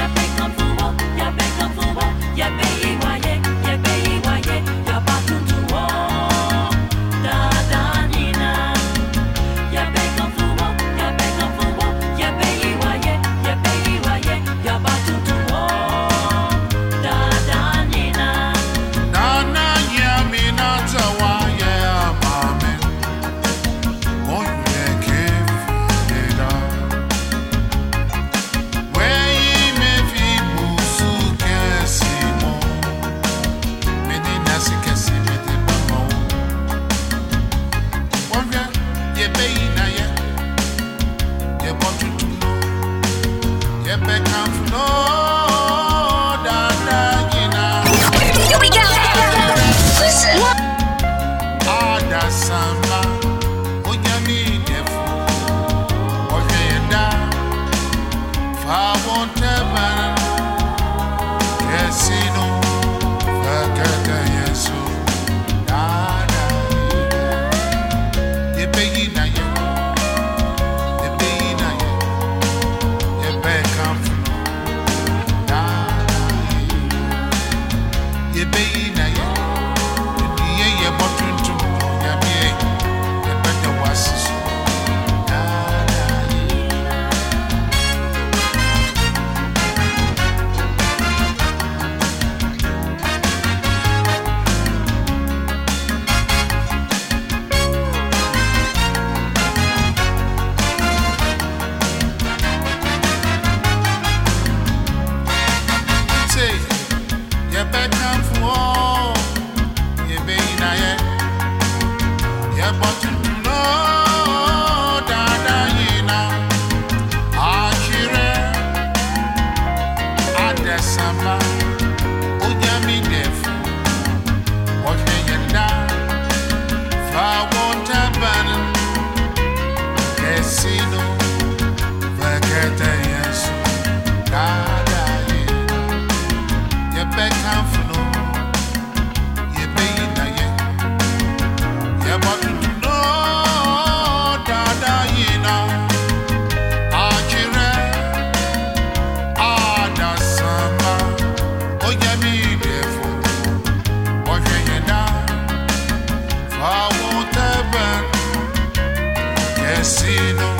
you pick up for what, you Now you vecino.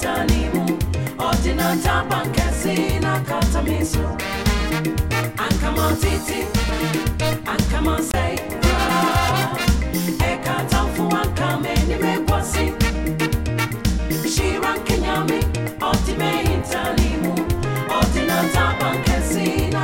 atanimu ọdịna taba nkezi na katamizu ankamọtiti ankama ah. ekata mfụwa nkame n'ime shira nkenyami ọdịmehintanimu ọdịna taba nkezi na